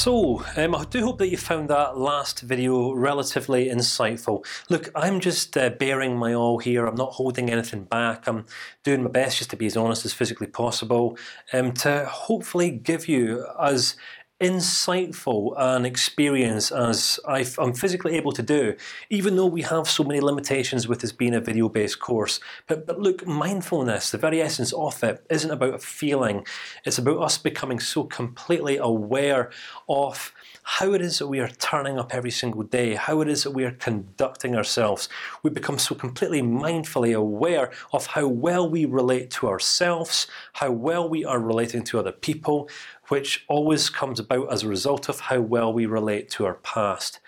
So, um, I do hope that you found that last video relatively insightful. Look, I'm just uh, bearing my all here. I'm not holding anything back. I'm doing my best just to be as honest as physically possible, um, to hopefully give you as insightful an experience as i am physically able to do, even though we have so many limitations with this being a video-based course. But, but look, mindfulness, the very essence of it, isn't about a feeling. It's about us becoming so completely aware of how it is that we are turning up every single day, how it is that we are conducting ourselves. We become so completely mindfully aware of how well we relate to ourselves, how well we are relating to other people, which always comes about as a result of how well we relate to our past.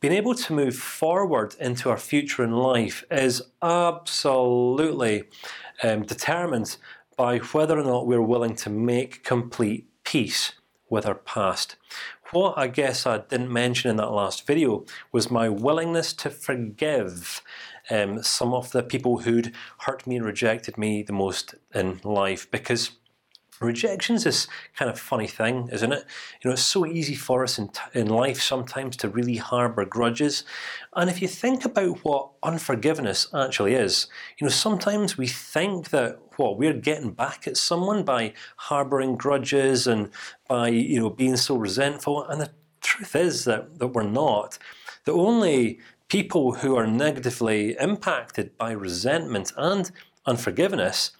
Being able to move forward into our future in life is absolutely um, determined by whether or not we're willing to make complete peace with our past. What I guess I didn't mention in that last video was my willingness to forgive um, some of the people who'd hurt me and rejected me the most in life, because Rejection's this kind of funny thing, isn't it? You know, it's so easy for us in in life sometimes to really harbour grudges, and if you think about what unforgiveness actually is, you know, sometimes we think that what we're getting back at someone by harbouring grudges and by you know being so resentful, and the truth is that that we're not. The only people who are negatively impacted by resentment and unforgiveness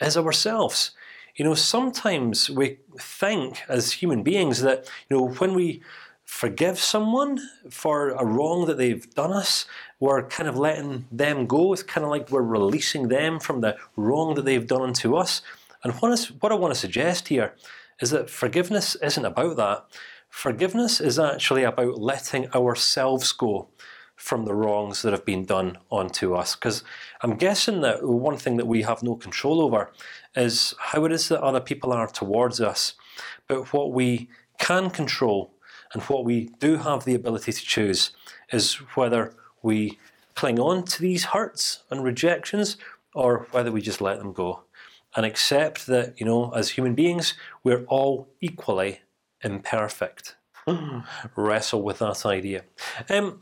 is ourselves. You know, sometimes we think as human beings that you know when we forgive someone for a wrong that they've done us, we're kind of letting them go. It's kind of like we're releasing them from the wrong that they've done to us. And what is what I want to suggest here is that forgiveness isn't about that. Forgiveness is actually about letting ourselves go from the wrongs that have been done onto us. Because I'm guessing that one thing that we have no control over is how it is that other people are towards us. But what we can control and what we do have the ability to choose is whether we cling on to these hurts and rejections or whether we just let them go and accept that you know, as human beings, we're all equally imperfect. Wrestle with that idea. Um,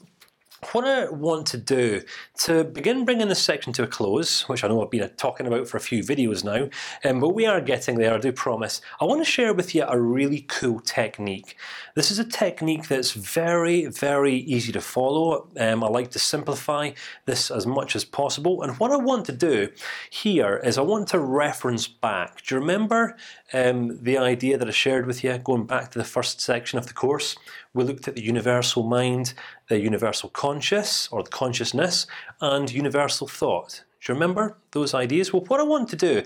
what I want to do to begin bringing this section to a close, which I know I've been talking about for a few videos now, um, but we are getting there. I do promise. I want to share with you a really cool technique. This is a technique that's very, very easy to follow. Um, I like to simplify this as much as possible, and what I want to do here is I want to reference back. Do you remember um, the idea that I shared with you going back to the first section of the course? We looked at the universal mind, the universal conscious or the consciousness, and universal thought. Do you remember those ideas? Well, what I want to do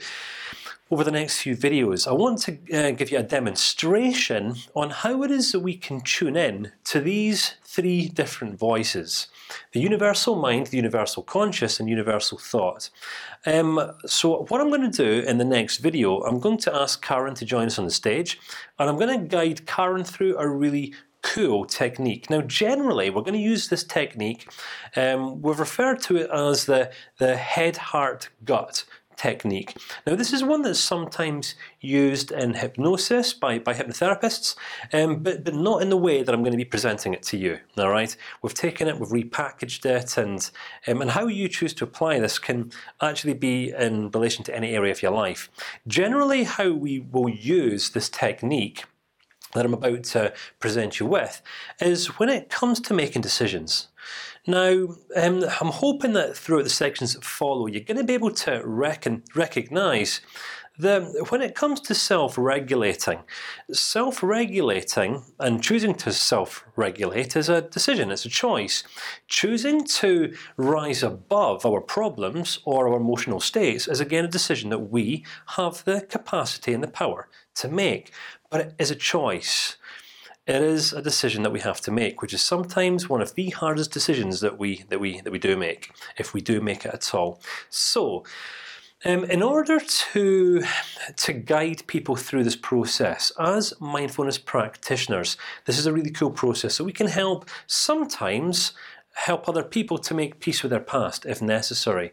over the next few videos, I want to uh, give you a demonstration on how it is that we can tune in to these three different voices: the universal mind, the universal conscious, and universal thought. Um, so what I'm going to do in the next video, I'm going to ask Karen to join us on the stage, and I'm going to guide Karen through a really cool technique. Now, generally, we're going to use this technique. Um, we've referred to it as the the head, heart, gut technique. Now, this is one that's sometimes used in hypnosis by by hypnotherapists, um, but but not in the way that I'm going to be presenting it to you. All right, we've taken it, we've repackaged it, and um, and how you choose to apply this can actually be in relation to any area of your life. Generally, how we will use this technique that I'm about to present you with is when it comes to making decisions. Now, um, I'm hoping that throughout the sections that follow, you're going to be able to reckon, recognize that when it comes to self-regulating, self-regulating and choosing to self-regulate is a decision. It's a choice. Choosing to rise above our problems or our emotional states is again a decision that we have the capacity and the power to make but it is a choice. It is a decision that we have to make, which is sometimes one of the hardest decisions that we that we that we do make, if we do make it at all. So. Um, in order to to guide people through this process as mindfulness practitioners, this is a really cool process. So we can help sometimes help other people to make peace with their past if necessary.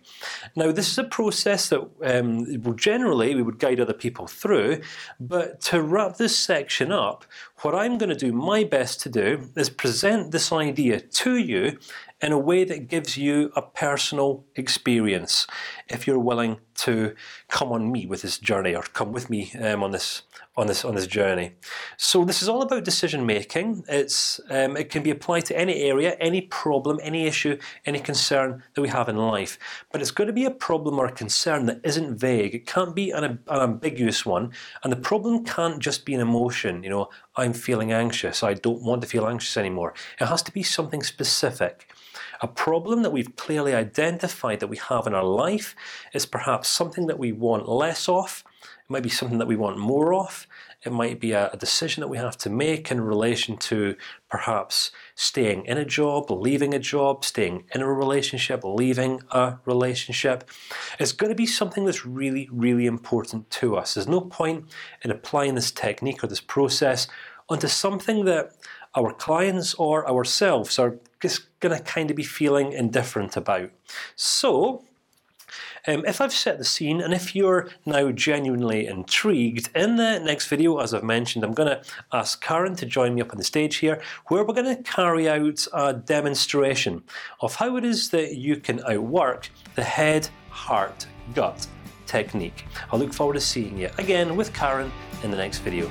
Now, this is a process that um, generally we would guide other people through, but to wrap this section up, what I'm going to do my best to do is present this idea to you in a way that gives you a personal experience. If you're willing to come on me with this journey, or come with me um, on this on this on this journey. So this is all about decision making. It's um, it can be applied to any area, any problem, any issue, any concern that we have in life. But it's going to be a problem or a concern that isn't vague. It can't be an, an ambiguous one, and the problem can't just be an emotion. You know, I'm feeling anxious. I don't want to feel anxious anymore. It has to be something specific. A problem that we've clearly identified that we have in our life is perhaps something that we want less of it might be something that we want more of. It might be a, a, decision that we have to make in relation to perhaps staying in a job, leaving a job, staying in a relationship, leaving a relationship. It's going to be something that's really, really important to us. There's no point in applying this technique or this process onto something that our clients or ourselves are just going to kind of be feeling indifferent about. So um, if I've set the scene, and if you're now genuinely intrigued, in the next video, as I've mentioned, I'm going to ask Karen to join me up on the stage here, where we're going to carry out a demonstration of how it is that you can outwork the head, heart, gut technique. I look forward to seeing you again with Karen in the next video.